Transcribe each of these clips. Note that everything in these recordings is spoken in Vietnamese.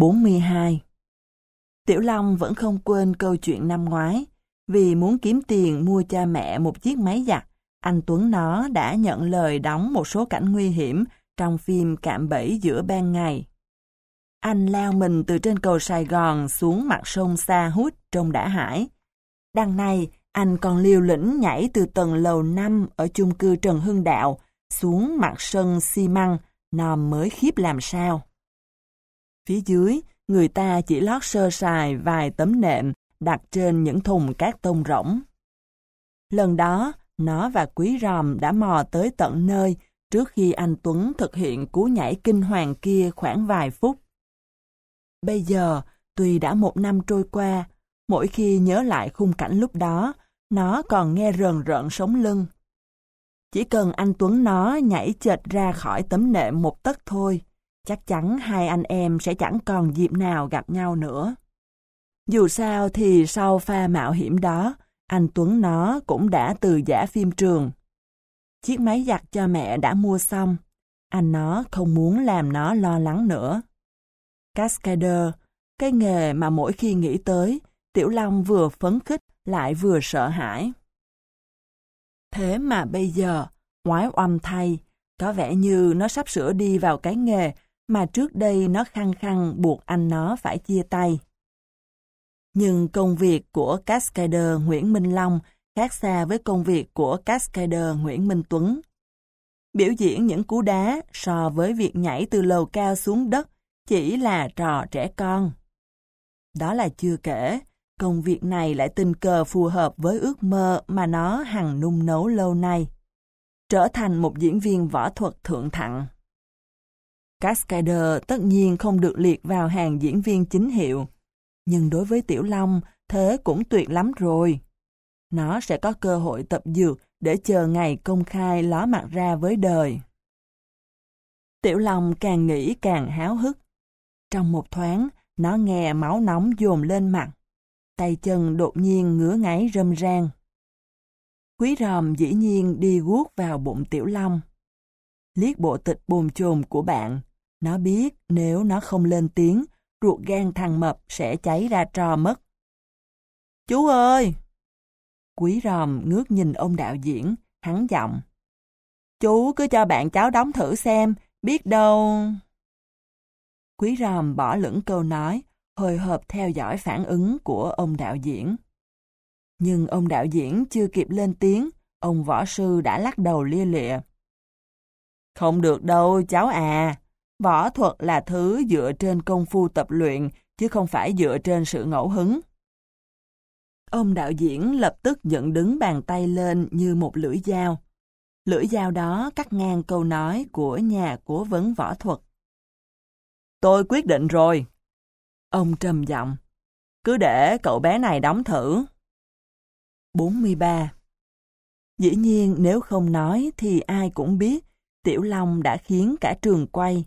42 Tiểu Long vẫn không quên câu chuyện năm ngoái. Vì muốn kiếm tiền mua cha mẹ một chiếc máy giặt, anh Tuấn nó đã nhận lời đóng một số cảnh nguy hiểm trong phim Cạm Bẫy giữa ban ngày. Anh lao mình từ trên cầu Sài Gòn xuống mặt sông xa hút trong đã hải. Đằng này, anh còn liều lĩnh nhảy từ tầng lầu 5 ở chung cư Trần Hưng Đạo xuống mặt sân xi măng, nòm mới khiếp làm sao. Phía dưới, người ta chỉ lót sơ sài vài tấm nệm đặt trên những thùng cát tông rỗng. Lần đó, nó và Quý Ròm đã mò tới tận nơi trước khi anh Tuấn thực hiện cú nhảy kinh hoàng kia khoảng vài phút. Bây giờ, tuy đã một năm trôi qua, mỗi khi nhớ lại khung cảnh lúc đó, nó còn nghe rờn rợn sống lưng. Chỉ cần anh Tuấn nó nhảy chệch ra khỏi tấm nệm một tấc thôi, chắc chắn hai anh em sẽ chẳng còn dịp nào gặp nhau nữa. Dù sao thì sau pha mạo hiểm đó, anh Tuấn nó cũng đã từ giả phim trường. Chiếc máy giặt cho mẹ đã mua xong, anh nó không muốn làm nó lo lắng nữa. Cascader, cái nghề mà mỗi khi nghĩ tới, Tiểu Long vừa phấn khích lại vừa sợ hãi. Thế mà bây giờ, ngoái oăm thay, có vẻ như nó sắp sửa đi vào cái nghề mà trước đây nó khăng khăng buộc anh nó phải chia tay. Nhưng công việc của Cascader Nguyễn Minh Long khác xa với công việc của Cascader Nguyễn Minh Tuấn. Biểu diễn những cú đá so với việc nhảy từ lầu cao xuống đất chỉ là trò trẻ con. Đó là chưa kể, công việc này lại tình cờ phù hợp với ước mơ mà nó hằng nung nấu lâu nay. Trở thành một diễn viên võ thuật thượng thặng. Cascader tất nhiên không được liệt vào hàng diễn viên chính hiệu. Nhưng đối với Tiểu Long, thế cũng tuyệt lắm rồi. Nó sẽ có cơ hội tập dược để chờ ngày công khai ló mặt ra với đời. Tiểu Long càng nghĩ càng háo hức. Trong một thoáng, nó nghe máu nóng dồn lên mặt. Tay chân đột nhiên ngứa ngáy râm ran. Quý ròm dĩ nhiên đi guốc vào bụng Tiểu Long. Liếc bộ tịch bồn chồn của bạn, nó biết nếu nó không lên tiếng, ruột gan thằng mập sẽ cháy ra trò mất. Chú ơi! Quý ròm ngước nhìn ông đạo diễn, hắn giọng. Chú cứ cho bạn cháu đóng thử xem, biết đâu... Quý ròm bỏ lửng câu nói, hồi hộp theo dõi phản ứng của ông đạo diễn. Nhưng ông đạo diễn chưa kịp lên tiếng, ông võ sư đã lắc đầu lia lịa. Không được đâu cháu à, Võ thuật là thứ dựa trên công phu tập luyện, chứ không phải dựa trên sự ngẫu hứng. Ông đạo diễn lập tức dựng đứng bàn tay lên như một lưỡi dao. Lưỡi dao đó cắt ngang câu nói của nhà cố vấn võ thuật. Tôi quyết định rồi. Ông trầm giọng. Cứ để cậu bé này đóng thử. 43. Dĩ nhiên nếu không nói thì ai cũng biết Tiểu Long đã khiến cả trường quay,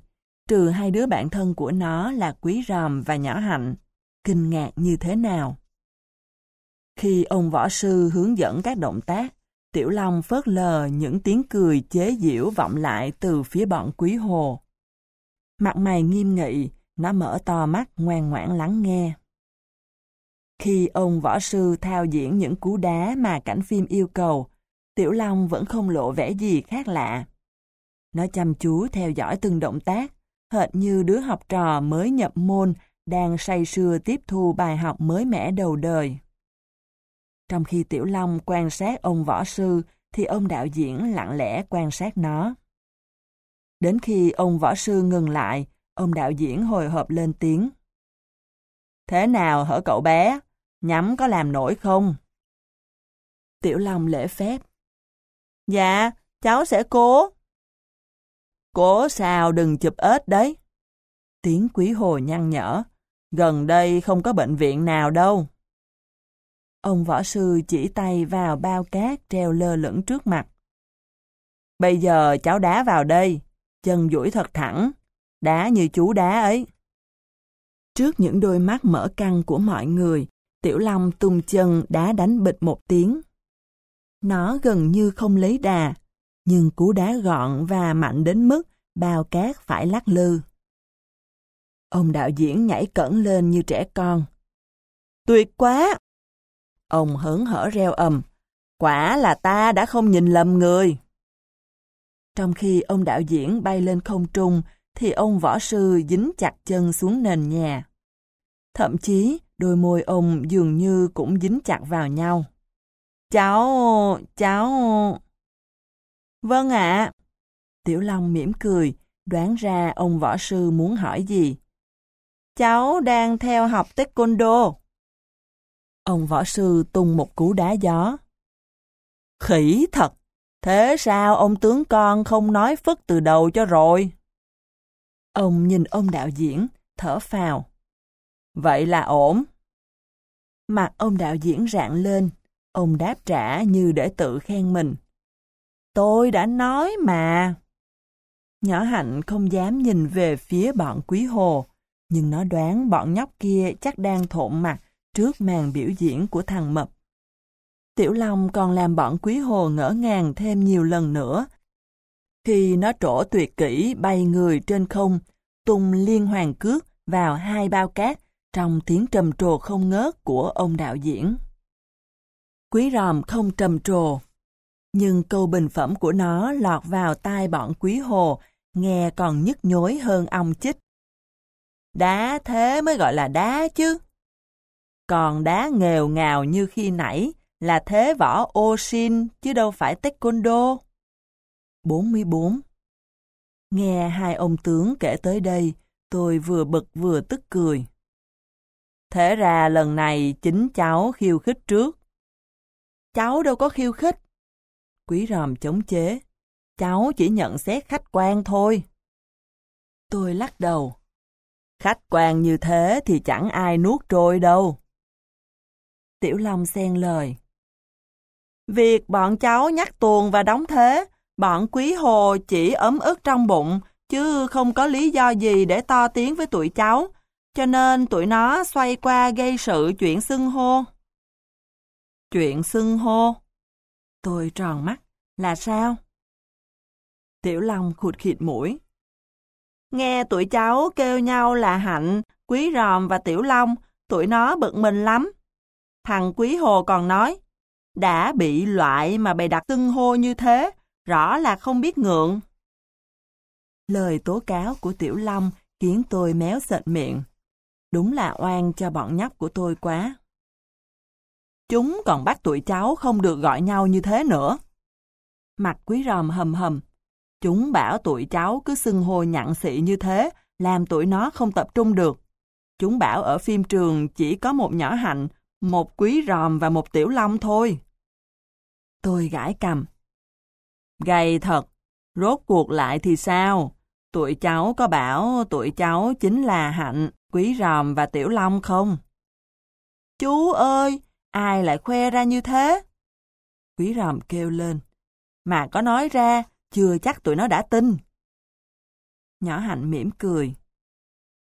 trừ hai đứa bạn thân của nó là Quý Ròm và Nhỏ Hạnh, kinh ngạc như thế nào. Khi ông võ sư hướng dẫn các động tác, Tiểu Long phớt lờ những tiếng cười chế giễu vọng lại từ phía bọn Quý Hồ. Mặt mày nghiêm nghị, nó mở to mắt ngoan ngoãn lắng nghe. Khi ông võ sư thao diễn những cú đá mà cảnh phim yêu cầu, Tiểu Long vẫn không lộ vẻ gì khác lạ. Nó chăm chú theo dõi từng động tác, hệt như đứa học trò mới nhập môn đang say sưa tiếp thu bài học mới mẻ đầu đời. Trong khi Tiểu Long quan sát ông võ sư, thì ông đạo diễn lặng lẽ quan sát nó. Đến khi ông võ sư ngừng lại, ông đạo diễn hồi hộp lên tiếng. Thế nào hở cậu bé? Nhắm có làm nổi không? Tiểu Long lễ phép. Dạ, cháu sẽ cố. Cố sao đừng chụp ếch đấy. Tiếng quý hồ nhăn nhở. Gần đây không có bệnh viện nào đâu. Ông võ sư chỉ tay vào bao cát treo lơ lửng trước mặt. Bây giờ cháu đá vào đây, chân duỗi thật thẳng, đá như chú đá ấy. Trước những đôi mắt mở căng của mọi người, Tiểu Long tung chân đá đánh bịch một tiếng. Nó gần như không lấy đà, nhưng cú đá gọn và mạnh đến mức bao cát phải lắc lư. Ông đạo diễn nhảy cẩn lên như trẻ con. Tuyệt quá! Ông hớn hở reo ầm. Quả là ta đã không nhìn lầm người. Trong khi ông đạo diễn bay lên không trung, thì ông võ sư dính chặt chân xuống nền nhà. Thậm chí, đôi môi ông dường như cũng dính chặt vào nhau. Cháu, cháu... Vâng ạ. Tiểu Long mỉm cười, đoán ra ông võ sư muốn hỏi gì. Cháu đang theo học taekwondo. Ông võ sư tung một cú đá gió. Khỉ thật! Thế sao ông tướng con không nói phức từ đầu cho rồi? Ông nhìn ông đạo diễn, thở phào. Vậy là ổn. Mặt ông đạo diễn rạng lên, ông đáp trả như để tự khen mình. Tôi đã nói mà. Nhỏ hạnh không dám nhìn về phía bọn quý hồ, nhưng nó đoán bọn nhóc kia chắc đang thộn mặt trước màn biểu diễn của thằng Mập. Tiểu Long còn làm bọn quý hồ ngỡ ngàng thêm nhiều lần nữa. Khi nó trổ tuyệt kỹ bay người trên không, tung liên hoàn cước vào hai bao cát trong tiếng trầm trồ không ngớt của ông đạo diễn. Quý ròm không trầm trồ, nhưng câu bình phẩm của nó lọt vào tai bọn quý hồ, nghe còn nhức nhối hơn ong chích. Đá thế mới gọi là đá chứ. Còn đá nghèo ngào như khi nãy là thế võ ô xin chứ đâu phải taekwondo. 44. Nghe hai ông tướng kể tới đây, tôi vừa bực vừa tức cười. Thế ra lần này chính cháu khiêu khích trước. Cháu đâu có khiêu khích. Quý ròm chống chế. Cháu chỉ nhận xét khách quan thôi. Tôi lắc đầu. Khách quan như thế thì chẳng ai nuốt trôi đâu. Tiểu Long xen lời. Việc bọn cháu nhắc tuồng và đóng thế, bọn quý hồ chỉ ấm ức trong bụng, chứ không có lý do gì để to tiếng với tụi cháu, cho nên tụi nó xoay qua gây sự chuyện xưng hô. Chuyện xưng hô? Tôi tròn mắt, là sao? Tiểu Long khụt khịt mũi. Nghe tụi cháu kêu nhau là Hạnh, Quý Ròm và Tiểu Long, tụi nó bực mình lắm. Thằng Quý Hồ còn nói, đã bị loại mà bày đặt xưng hô như thế, rõ là không biết ngượng. Lời tố cáo của Tiểu Long khiến tôi méo sệt miệng. Đúng là oan cho bọn nhóc của tôi quá. Chúng còn bắt tụi cháu không được gọi nhau như thế nữa. Mặt quý ròm hầm hầm. Chúng bảo tụi cháu cứ xưng hô nhặn xị như thế, làm tụi nó không tập trung được. Chúng bảo ở phim trường chỉ có một nhỏ hạnh, một quý ròm và một tiểu long thôi. Tôi gãi cầm. Gầy thật, rốt cuộc lại thì sao? Tụi cháu có bảo tụi cháu chính là Hạnh, Quý Ròm và Tiểu Long không? Chú ơi, ai lại khoe ra như thế? Quý Ròm kêu lên. Mà có nói ra, chưa chắc tụi nó đã tin. Nhỏ Hạnh mỉm cười.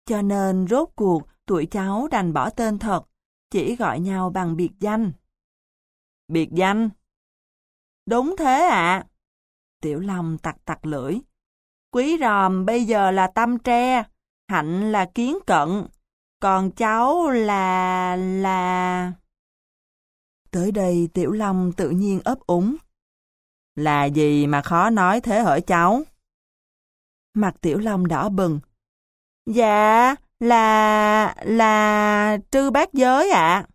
Cho nên rốt cuộc tụi cháu đành bỏ tên thật, chỉ gọi nhau bằng biệt danh. Biệt danh? Đúng thế ạ. Tiểu Long tặc tặc lưỡi. Quý ròm bây giờ là tâm tre, hạnh là kiến cận, còn cháu là... là... Tới đây Tiểu Long tự nhiên ấp úng. Là gì mà khó nói thế hở cháu? Mặt Tiểu Long đỏ bừng. Dạ, là... là... trư bát giới ạ.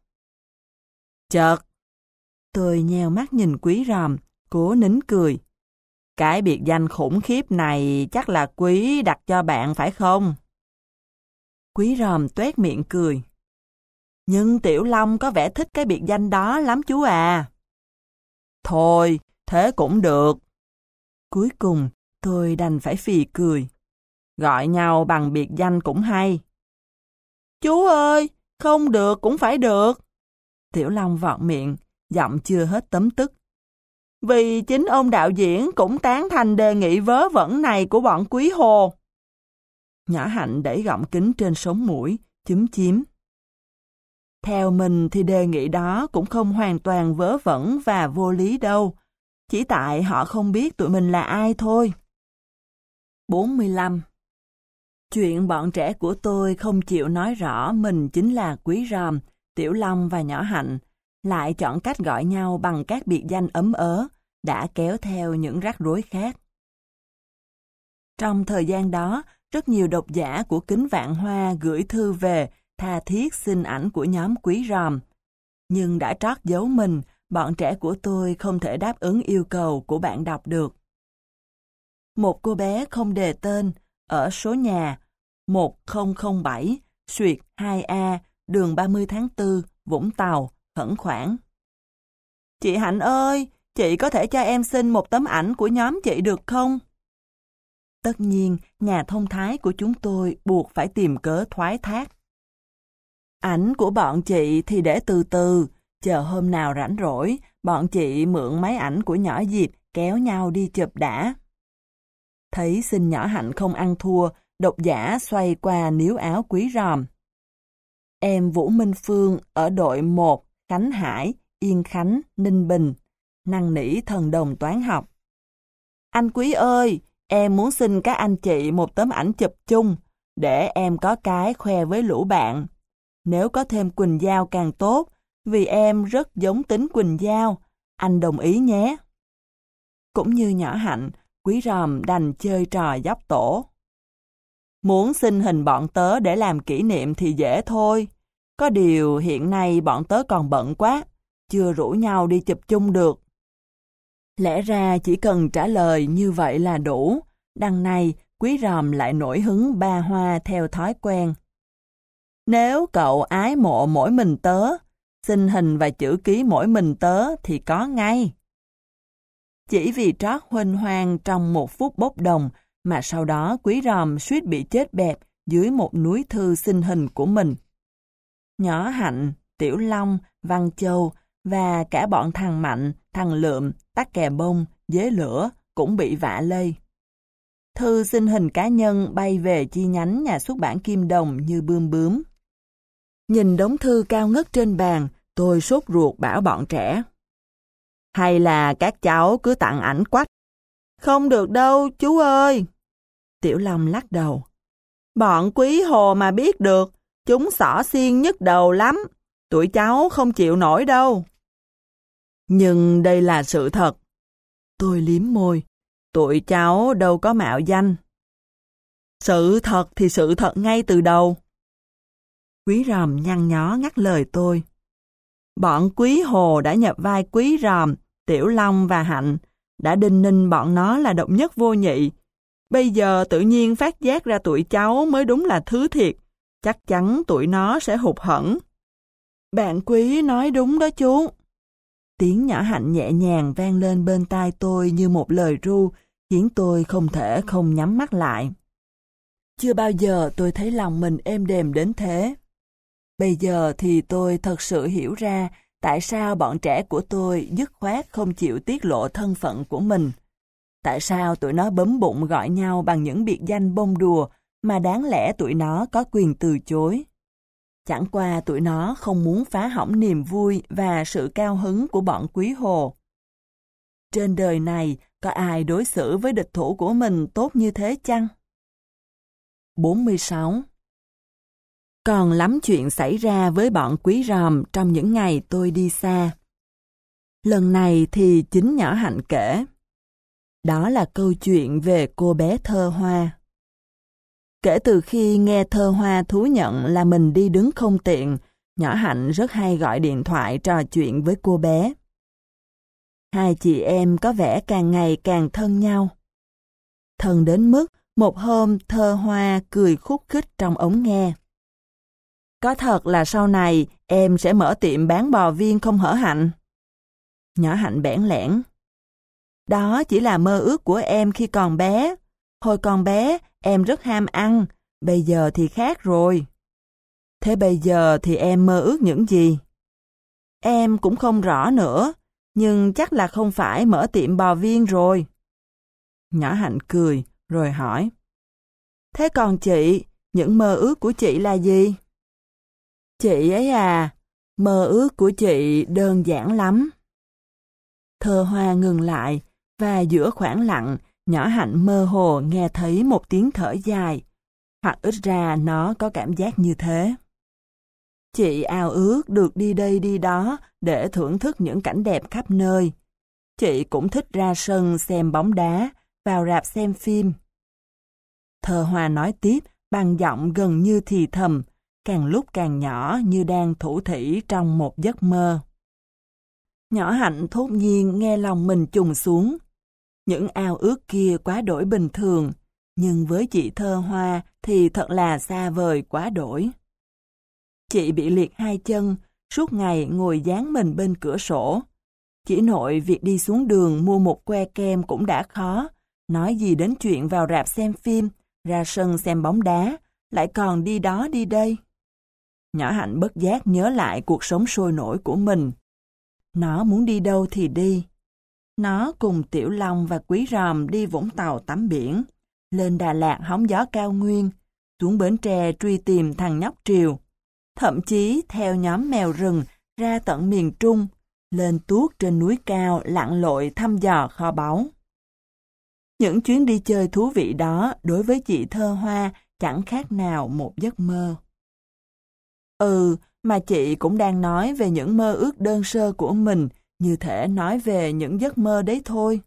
Chợt, tôi nheo mắt nhìn quý ròm, cố nín cười. Cái biệt danh khủng khiếp này chắc là quý đặt cho bạn phải không? Quý ròm tuét miệng cười. Nhưng Tiểu Long có vẻ thích cái biệt danh đó lắm chú à. Thôi, thế cũng được. Cuối cùng, tôi đành phải phì cười. Gọi nhau bằng biệt danh cũng hay. Chú ơi, không được cũng phải được. Tiểu Long vọt miệng, giọng chưa hết tấm tức. Vì chính ông đạo diễn cũng tán thành đề nghị vớ vẩn này của bọn quý hồ. Nhỏ hạnh đẩy gọng kính trên sống mũi, chúm chím. Theo mình thì đề nghị đó cũng không hoàn toàn vớ vẩn và vô lý đâu. Chỉ tại họ không biết tụi mình là ai thôi. 45 Chuyện bọn trẻ của tôi không chịu nói rõ mình chính là Quý Ròm, Tiểu Long và Nhỏ Hạnh, lại chọn cách gọi nhau bằng các biệt danh ấm ớ, đã kéo theo những rắc rối khác. Trong thời gian đó, rất nhiều độc giả của Kính Vạn Hoa gửi thư về tha thiết xin ảnh của nhóm Quý Ròm. Nhưng đã trót giấu mình, bọn trẻ của tôi không thể đáp ứng yêu cầu của bạn đọc được. Một cô bé không đề tên, ở số nhà 1007, Suyệt 2A, đường 30 tháng 4, Vũng Tàu, khẩn khoản. Chị Hạnh ơi, chị có thể cho em xin một tấm ảnh của nhóm chị được không? Tất nhiên, nhà thông thái của chúng tôi buộc phải tìm cớ thoái thác. Ảnh của bọn chị thì để từ từ, chờ hôm nào rảnh rỗi, bọn chị mượn máy ảnh của nhỏ Diệp kéo nhau đi chụp đã. Thấy xin nhỏ hạnh không ăn thua, độc giả xoay qua níu áo quý ròm. Em Vũ Minh Phương ở đội 1, Khánh Hải, Yên Khánh, Ninh Bình, năng nỉ thần đồng toán học. Anh quý ơi, em muốn xin các anh chị một tấm ảnh chụp chung, để em có cái khoe với lũ bạn. Nếu có thêm Quỳnh Giao càng tốt, vì em rất giống tính Quỳnh Giao, anh đồng ý nhé. Cũng như nhỏ hạnh, quý ròm đành chơi trò dốc tổ. Muốn xin hình bọn tớ để làm kỷ niệm thì dễ thôi. Có điều hiện nay bọn tớ còn bận quá, chưa rủ nhau đi chụp chung được. Lẽ ra chỉ cần trả lời như vậy là đủ. Đằng này, quý ròm lại nổi hứng ba hoa theo thói quen. Nếu cậu ái mộ mỗi mình tớ, xin hình và chữ ký mỗi mình tớ thì có ngay. Chỉ vì trót huênh hoang trong một phút bốc đồng mà sau đó quý ròm suýt bị chết bẹp dưới một núi thư xin hình của mình. Nhỏ Hạnh, Tiểu Long, Văn Châu và cả bọn thằng Mạnh, thằng Lượm, tắc kè bông, dế lửa cũng bị vạ lây. Thư xin hình cá nhân bay về chi nhánh nhà xuất bản Kim Đồng như bươm bướm. Nhìn đống thư cao ngất trên bàn, tôi sốt ruột bảo bọn trẻ. Hay là các cháu cứ tặng ảnh quách? Không được đâu, chú ơi. Tiểu Long lắc đầu. Bọn quý hồ mà biết được, chúng xỏ xiên nhức đầu lắm. Tụi cháu không chịu nổi đâu. Nhưng đây là sự thật. Tôi liếm môi. Tụi cháu đâu có mạo danh. Sự thật thì sự thật ngay từ đầu. Quý ròm nhăn nhó ngắt lời tôi. Bọn quý hồ đã nhập vai quý ròm, tiểu long và hạnh, đã đinh ninh bọn nó là độc nhất vô nhị. Bây giờ tự nhiên phát giác ra tụi cháu mới đúng là thứ thiệt, chắc chắn tụi nó sẽ hụt hẫng. Bạn quý nói đúng đó chú. Tiếng nhỏ hạnh nhẹ nhàng vang lên bên tai tôi như một lời ru, khiến tôi không thể không nhắm mắt lại. Chưa bao giờ tôi thấy lòng mình êm đềm đến thế. Bây giờ thì tôi thật sự hiểu ra tại sao bọn trẻ của tôi dứt khoát không chịu tiết lộ thân phận của mình. Tại sao tụi nó bấm bụng gọi nhau bằng những biệt danh bông đùa mà đáng lẽ tụi nó có quyền từ chối. Chẳng qua tụi nó không muốn phá hỏng niềm vui và sự cao hứng của bọn quý hồ. Trên đời này, có ai đối xử với địch thủ của mình tốt như thế chăng? 46. Còn lắm chuyện xảy ra với bọn quý ròm trong những ngày tôi đi xa. Lần này thì chính nhỏ hạnh kể. Đó là câu chuyện về cô bé thơ hoa. Kể từ khi nghe thơ hoa thú nhận là mình đi đứng không tiện, nhỏ hạnh rất hay gọi điện thoại trò chuyện với cô bé. Hai chị em có vẻ càng ngày càng thân nhau. Thân đến mức một hôm thơ hoa cười khúc khích trong ống nghe. Có thật là sau này em sẽ mở tiệm bán bò viên không hở hạnh? Nhỏ hạnh bẽn lẽn. Đó chỉ là mơ ước của em khi còn bé. Hồi còn bé, em rất ham ăn, bây giờ thì khác rồi. Thế bây giờ thì em mơ ước những gì? Em cũng không rõ nữa, nhưng chắc là không phải mở tiệm bò viên rồi. Nhỏ hạnh cười, rồi hỏi. Thế còn chị, những mơ ước của chị là gì? Chị ấy à, mơ ước của chị đơn giản lắm. Thơ hoa ngừng lại, và giữa khoảng lặng, nhỏ hạnh mơ hồ nghe thấy một tiếng thở dài. Hoặc ít ra nó có cảm giác như thế. Chị ao ước được đi đây đi đó để thưởng thức những cảnh đẹp khắp nơi. Chị cũng thích ra sân xem bóng đá, vào rạp xem phim. Thơ Hoa nói tiếp bằng giọng gần như thì thầm, càng lúc càng nhỏ như đang thủ thỉ trong một giấc mơ. Nhỏ hạnh thốt nhiên nghe lòng mình trùng xuống. Những ao ước kia quá đổi bình thường, nhưng với chị thơ hoa thì thật là xa vời quá đổi. Chị bị liệt hai chân, suốt ngày ngồi dán mình bên cửa sổ. Chỉ nội việc đi xuống đường mua một que kem cũng đã khó, nói gì đến chuyện vào rạp xem phim, ra sân xem bóng đá, lại còn đi đó đi đây. Nhỏ hạnh bất giác nhớ lại cuộc sống sôi nổi của mình. Nó muốn đi đâu thì đi. Nó cùng Tiểu Long và Quý Ròm đi Vũng Tàu tắm biển, lên Đà Lạt hóng gió cao nguyên, xuống Bến Tre truy tìm thằng nhóc Triều. Thậm chí theo nhóm mèo rừng ra tận miền Trung, lên tuốt trên núi cao lặn lội thăm dò kho báu. Những chuyến đi chơi thú vị đó đối với chị thơ hoa chẳng khác nào một giấc mơ. Ừ, mà chị cũng đang nói về những mơ ước đơn sơ của mình, như thể nói về những giấc mơ đấy thôi.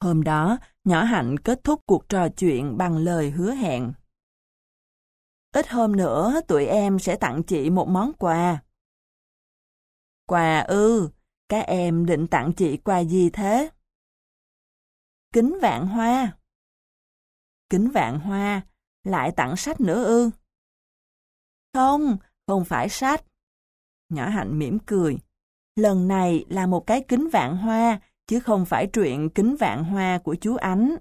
Hôm đó, nhỏ Hạnh kết thúc cuộc trò chuyện bằng lời hứa hẹn. Ít hôm nữa, tụi em sẽ tặng chị một món quà. Quà ư, các em định tặng chị quà gì thế? Kính vạn hoa. Kính vạn hoa, lại tặng sách nữa ư? Không, không phải sách. Nhỏ hạnh mỉm cười. Lần này là một cái kính vạn hoa, chứ không phải truyện kính vạn hoa của chú Ánh.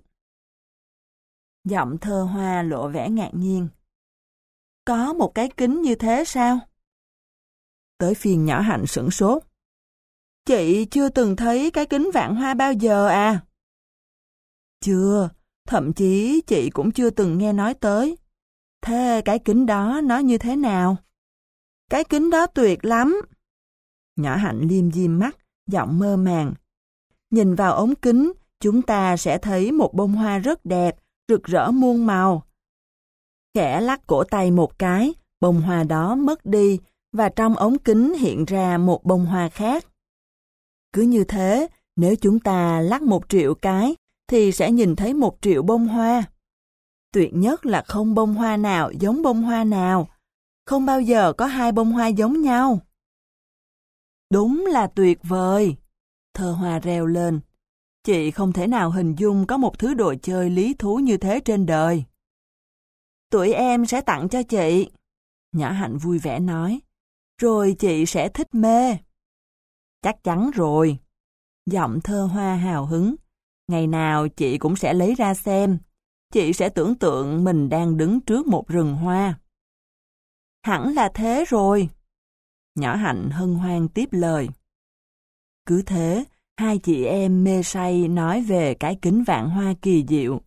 Giọng thơ hoa lộ vẻ ngạc nhiên. Có một cái kính như thế sao? Tới phiên nhỏ hạnh sửng sốt. Chị chưa từng thấy cái kính vạn hoa bao giờ à? Chưa, thậm chí chị cũng chưa từng nghe nói tới. Thế cái kính đó nó như thế nào? Cái kính đó tuyệt lắm. Nhỏ hạnh liêm diêm mắt, giọng mơ màng. Nhìn vào ống kính, chúng ta sẽ thấy một bông hoa rất đẹp, rực rỡ muôn màu. Khẽ lắc cổ tay một cái, bông hoa đó mất đi, và trong ống kính hiện ra một bông hoa khác. Cứ như thế, nếu chúng ta lắc một triệu cái, thì sẽ nhìn thấy một triệu bông hoa. Tuyệt nhất là không bông hoa nào giống bông hoa nào. Không bao giờ có hai bông hoa giống nhau. Đúng là tuyệt vời. Thơ hoa reo lên. Chị không thể nào hình dung có một thứ đồ chơi lý thú như thế trên đời. Tụi em sẽ tặng cho chị. Nhã Hạnh vui vẻ nói. Rồi chị sẽ thích mê. Chắc chắn rồi. Giọng thơ hoa hào hứng. Ngày nào chị cũng sẽ lấy ra xem. Chị sẽ tưởng tượng mình đang đứng trước một rừng hoa. Hẳn là thế rồi. Nhỏ hạnh hân hoan tiếp lời. Cứ thế, hai chị em mê say nói về cái kính vạn hoa kỳ diệu.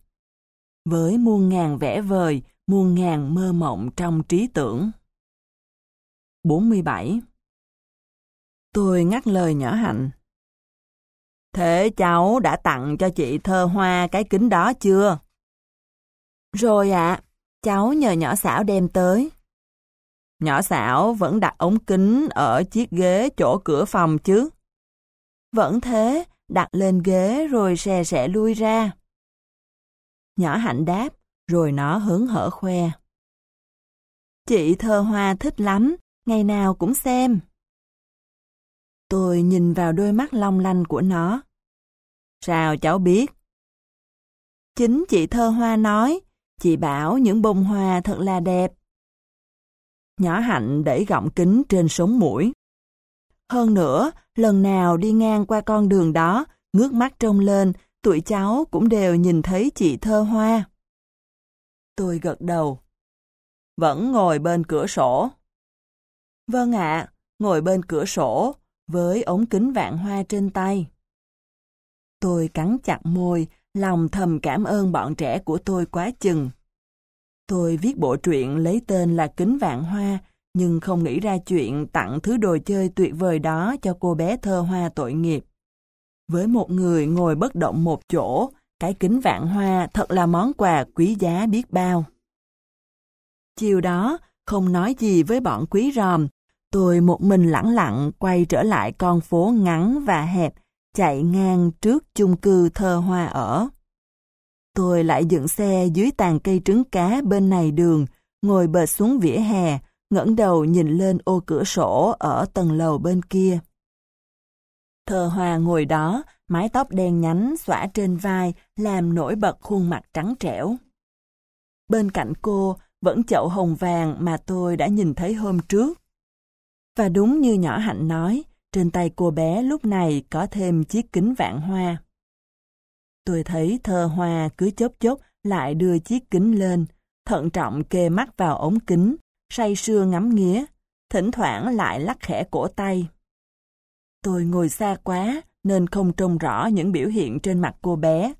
Với muôn ngàn vẽ vời, muôn ngàn mơ mộng trong trí tưởng. 47. Tôi ngắt lời nhỏ hạnh. Thế cháu đã tặng cho chị thơ hoa cái kính đó chưa? Rồi ạ, cháu nhờ nhỏ xảo đem tới. Nhỏ xảo vẫn đặt ống kính ở chiếc ghế chỗ cửa phòng chứ? Vẫn thế, đặt lên ghế rồi xe sẽ lui ra. Nhỏ hạnh đáp, rồi nó hớn hở khoe. Chị thơ hoa thích lắm, ngày nào cũng xem. Tôi nhìn vào đôi mắt long lanh của nó. Sao cháu biết? Chính chị thơ hoa nói, chị bảo những bông hoa thật là đẹp. Nhỏ hạnh để gọng kính trên sống mũi. Hơn nữa, lần nào đi ngang qua con đường đó, ngước mắt trông lên, tụi cháu cũng đều nhìn thấy chị thơ hoa. Tôi gật đầu. Vẫn ngồi bên cửa sổ. Vâng ạ, ngồi bên cửa sổ, với ống kính vạn hoa trên tay. Tôi cắn chặt môi, lòng thầm cảm ơn bọn trẻ của tôi quá chừng. Tôi viết bộ truyện lấy tên là Kính Vạn Hoa, nhưng không nghĩ ra chuyện tặng thứ đồ chơi tuyệt vời đó cho cô bé thơ hoa tội nghiệp. Với một người ngồi bất động một chỗ, cái kính vạn hoa thật là món quà quý giá biết bao. Chiều đó, không nói gì với bọn quý ròm, tôi một mình lẳng lặng quay trở lại con phố ngắn và hẹp, chạy ngang trước chung cư thơ hoa ở. Tôi lại dựng xe dưới tàn cây trứng cá bên này đường, ngồi bệt xuống vỉa hè, ngẩng đầu nhìn lên ô cửa sổ ở tầng lầu bên kia. Thơ hoa ngồi đó, mái tóc đen nhánh xõa trên vai, làm nổi bật khuôn mặt trắng trẻo. Bên cạnh cô vẫn chậu hồng vàng mà tôi đã nhìn thấy hôm trước. Và đúng như nhỏ hạnh nói, trên tay cô bé lúc này có thêm chiếc kính vạn hoa. Tôi thấy thơ hoa cứ chốc chốc lại đưa chiếc kính lên, thận trọng kê mắt vào ống kính, say sưa ngắm nghía, thỉnh thoảng lại lắc khẽ cổ tay. Tôi ngồi xa quá nên không trông rõ những biểu hiện trên mặt cô bé.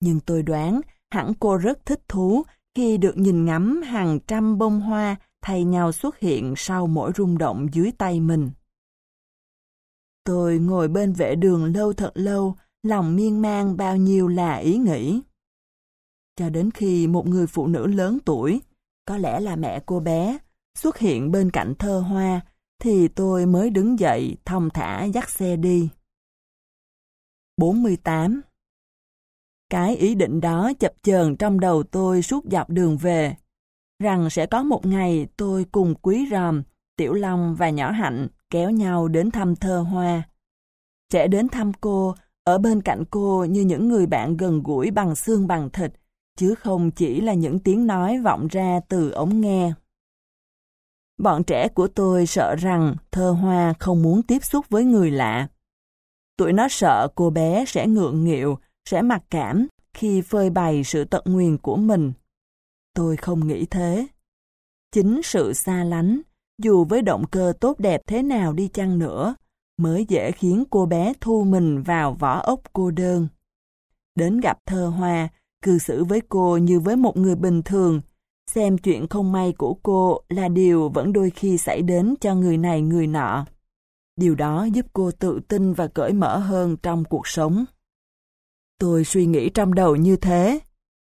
Nhưng tôi đoán hẳn cô rất thích thú khi được nhìn ngắm hàng trăm bông hoa thay nhau xuất hiện sau mỗi rung động dưới tay mình. Tôi ngồi bên vệ đường lâu thật lâu, lòng miên man bao nhiêu là ý nghĩ. Cho đến khi một người phụ nữ lớn tuổi, có lẽ là mẹ cô bé, xuất hiện bên cạnh thơ hoa, thì tôi mới đứng dậy thong thả dắt xe đi. 48. Cái ý định đó chập chờn trong đầu tôi suốt dọc đường về, rằng sẽ có một ngày tôi cùng Quý Ròm, Tiểu Long và Nhỏ Hạnh kéo nhau đến thăm thơ hoa. trẻ đến thăm cô, ở bên cạnh cô như những người bạn gần gũi bằng xương bằng thịt, chứ không chỉ là những tiếng nói vọng ra từ ống nghe. Bọn trẻ của tôi sợ rằng thơ hoa không muốn tiếp xúc với người lạ. Tụi nó sợ cô bé sẽ ngượng nghịu, sẽ mặc cảm khi phơi bày sự tận nguyền của mình. Tôi không nghĩ thế. Chính sự xa lánh, dù với động cơ tốt đẹp thế nào đi chăng nữa, mới dễ khiến cô bé thu mình vào vỏ ốc cô đơn. Đến gặp thơ hoa, cư xử với cô như với một người bình thường, xem chuyện không may của cô là điều vẫn đôi khi xảy đến cho người này người nọ. Điều đó giúp cô tự tin và cởi mở hơn trong cuộc sống. Tôi suy nghĩ trong đầu như thế.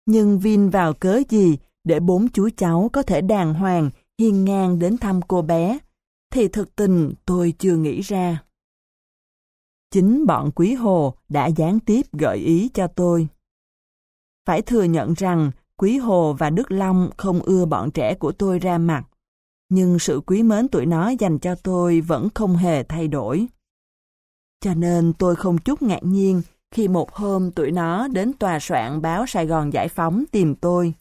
Nhưng Vin vào cớ gì để bốn chú cháu có thể đàng hoàng hiên ngang đến thăm cô bé, thì thực tình tôi chưa nghĩ ra. Chính bọn Quý Hồ đã gián tiếp gợi ý cho tôi. Phải thừa nhận rằng Quý Hồ và Đức Long không ưa bọn trẻ của tôi ra mặt, nhưng sự quý mến tụi nó dành cho tôi vẫn không hề thay đổi. Cho nên tôi không chút ngạc nhiên khi một hôm tụi nó đến tòa soạn báo Sài Gòn Giải Phóng tìm tôi.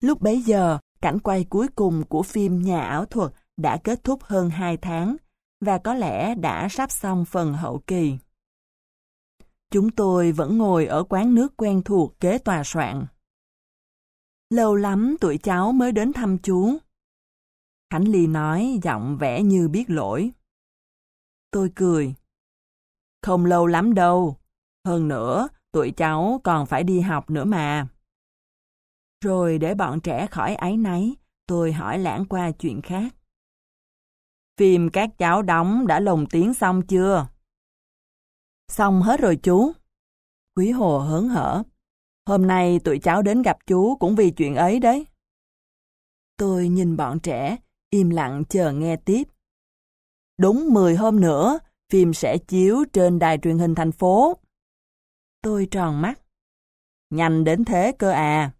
Lúc bấy giờ, cảnh quay cuối cùng của phim Nhà ảo thuật đã kết thúc hơn 2 tháng và có lẽ đã sắp xong phần hậu kỳ. Chúng tôi vẫn ngồi ở quán nước quen thuộc kế tòa soạn. Lâu lắm tụi cháu mới đến thăm chú. Khánh Ly nói giọng vẻ như biết lỗi. Tôi cười. Không lâu lắm đâu. Hơn nữa, tụi cháu còn phải đi học nữa mà. Rồi để bọn trẻ khỏi ái náy, tôi hỏi lãng qua chuyện khác. Phim các cháu đóng đã lồng tiếng xong chưa? Xong hết rồi chú. Quý Hồ hớn hở. Hôm nay tụi cháu đến gặp chú cũng vì chuyện ấy đấy. Tôi nhìn bọn trẻ, im lặng chờ nghe tiếp. Đúng 10 hôm nữa, phim sẽ chiếu trên đài truyền hình thành phố. Tôi tròn mắt. Nhanh đến thế cơ à.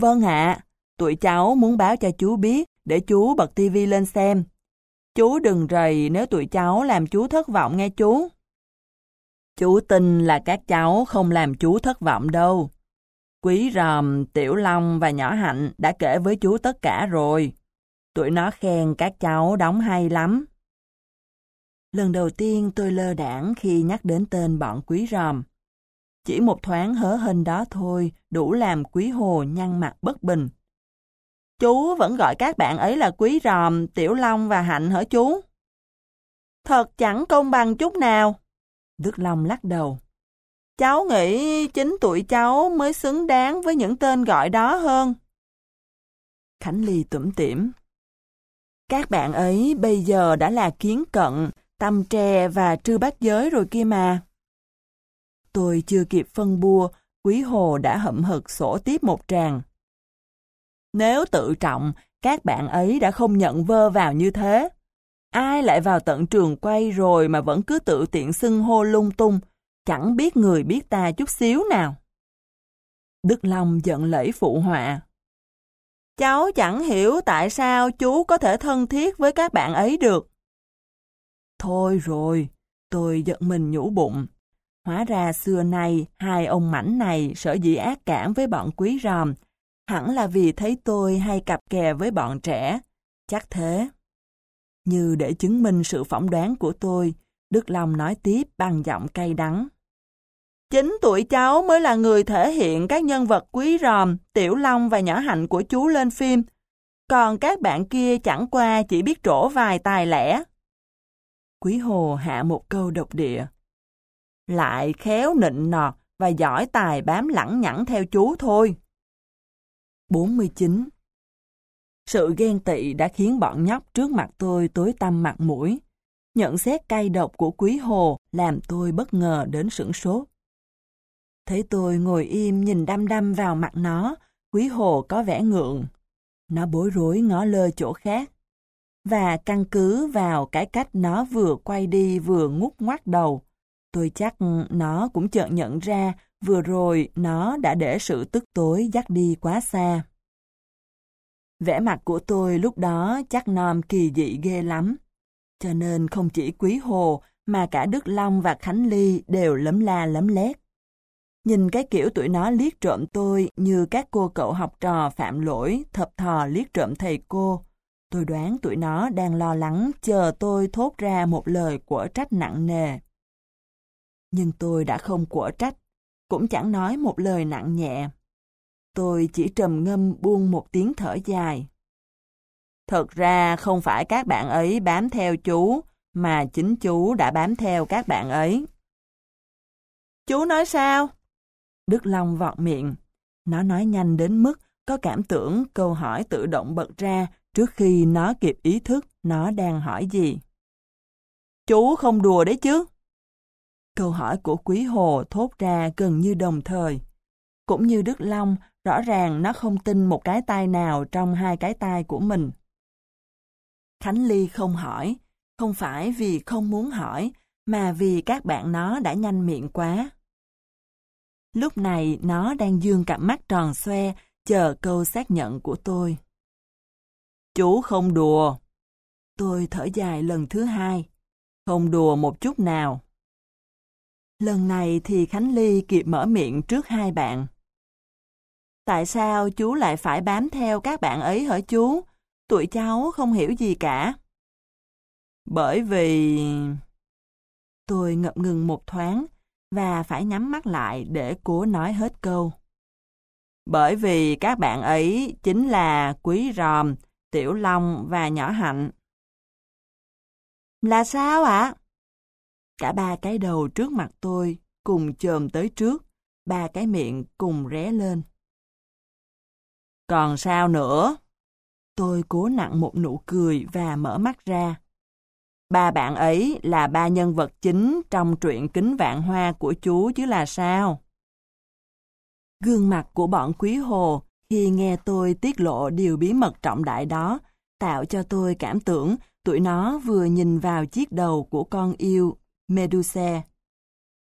Vâng ạ, tụi cháu muốn báo cho chú biết để chú bật tivi lên xem. Chú đừng rầy nếu tụi cháu làm chú thất vọng nghe chú. Chú tin là các cháu không làm chú thất vọng đâu. Quý ròm, Tiểu Long và Nhỏ Hạnh đã kể với chú tất cả rồi. Tụi nó khen các cháu đóng hay lắm. Lần đầu tiên tôi lơ đảng khi nhắc đến tên bọn quý ròm. Chỉ một thoáng hớ hình đó thôi, đủ làm quý hồ nhăn mặt bất bình. Chú vẫn gọi các bạn ấy là quý ròm, tiểu long và hạnh hả chú? Thật chẳng công bằng chút nào. Đức Long lắc đầu. Cháu nghĩ chính tụi cháu mới xứng đáng với những tên gọi đó hơn. Khánh Ly tủm tỉm. Các bạn ấy bây giờ đã là kiến cận, tâm tre và trư bát giới rồi kia mà. Tôi chưa kịp phân bua, Quý Hồ đã hậm hực sổ tiếp một tràng. Nếu tự trọng, các bạn ấy đã không nhận vơ vào như thế. Ai lại vào tận trường quay rồi mà vẫn cứ tự tiện xưng hô lung tung, chẳng biết người biết ta chút xíu nào. Đức Long giận lẫy phụ họa. Cháu chẳng hiểu tại sao chú có thể thân thiết với các bạn ấy được. Thôi rồi, tôi giận mình nhủ bụng. Hóa ra xưa nay, hai ông mảnh này sở dĩ ác cảm với bọn quý ròm, hẳn là vì thấy tôi hay cặp kè với bọn trẻ. Chắc thế. Như để chứng minh sự phỏng đoán của tôi, Đức Long nói tiếp bằng giọng cay đắng. Chính tụi cháu mới là người thể hiện các nhân vật quý ròm, tiểu long và nhỏ hạnh của chú lên phim. Còn các bạn kia chẳng qua chỉ biết trổ vài tài lẻ. Quý Hồ hạ một câu độc địa. Lại khéo nịnh nọt và giỏi tài bám lẳng nhẳng theo chú thôi. 49. Sự ghen tị đã khiến bọn nhóc trước mặt tôi tối tăm mặt mũi. Nhận xét cay độc của Quý Hồ làm tôi bất ngờ đến sửng sốt. Thấy tôi ngồi im nhìn đăm đăm vào mặt nó, Quý Hồ có vẻ ngượng. Nó bối rối ngó lơ chỗ khác. Và căn cứ vào cái cách nó vừa quay đi vừa ngút ngoắt đầu, tôi chắc nó cũng chợt nhận ra vừa rồi nó đã để sự tức tối dắt đi quá xa. Vẻ mặt của tôi lúc đó chắc nom kỳ dị ghê lắm. Cho nên không chỉ Quý Hồ mà cả Đức Long và Khánh Ly đều lấm la lấm lét. Nhìn cái kiểu tụi nó liếc trộm tôi như các cô cậu học trò phạm lỗi, thập thò liếc trộm thầy cô. Tôi đoán tụi nó đang lo lắng chờ tôi thốt ra một lời của trách nặng nề. Nhưng tôi đã không của trách, cũng chẳng nói một lời nặng nhẹ. Tôi chỉ trầm ngâm buông một tiếng thở dài. Thật ra không phải các bạn ấy bám theo chú, mà chính chú đã bám theo các bạn ấy. Chú nói sao? Đức Long vọt miệng. Nó nói nhanh đến mức có cảm tưởng câu hỏi tự động bật ra trước khi nó kịp ý thức nó đang hỏi gì. Chú không đùa đấy chứ? Câu hỏi của Quý Hồ thốt ra gần như đồng thời. Cũng như Đức Long, rõ ràng nó không tin một cái tai nào trong hai cái tai của mình. Khánh Ly không hỏi, không phải vì không muốn hỏi, mà vì các bạn nó đã nhanh miệng quá. Lúc này nó đang dương cặp mắt tròn xoe, chờ câu xác nhận của tôi. Chú không đùa. Tôi thở dài lần thứ hai. Không đùa một chút nào. Lần này thì Khánh Ly kịp mở miệng trước hai bạn. Tại sao chú lại phải bám theo các bạn ấy hả chú? Tụi cháu không hiểu gì cả. Bởi vì... Tôi ngập ngừng một thoáng, và phải nhắm mắt lại để cố nói hết câu. Bởi vì các bạn ấy chính là Quý Ròm, Tiểu Long và Nhỏ Hạnh. Là sao ạ? Cả ba cái đầu trước mặt tôi cùng chồm tới trước, ba cái miệng cùng ré lên. Còn sao nữa? Tôi cố nặng một nụ cười và mở mắt ra. Ba bạn ấy là ba nhân vật chính trong truyện Kính Vạn Hoa của chú chứ là sao? Gương mặt của bọn quý hồ khi nghe tôi tiết lộ điều bí mật trọng đại đó tạo cho tôi cảm tưởng tụi nó vừa nhìn vào chiếc đầu của con yêu Medusa.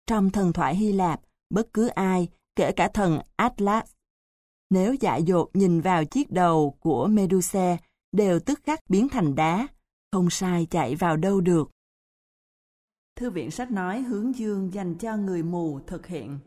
Trong thần thoại Hy Lạp, bất cứ ai, kể cả thần Atlas, nếu dại dột nhìn vào chiếc đầu của Medusa đều tức khắc biến thành đá, không sai chạy vào đâu được. Thư viện sách nói hướng dương dành cho người mù thực hiện.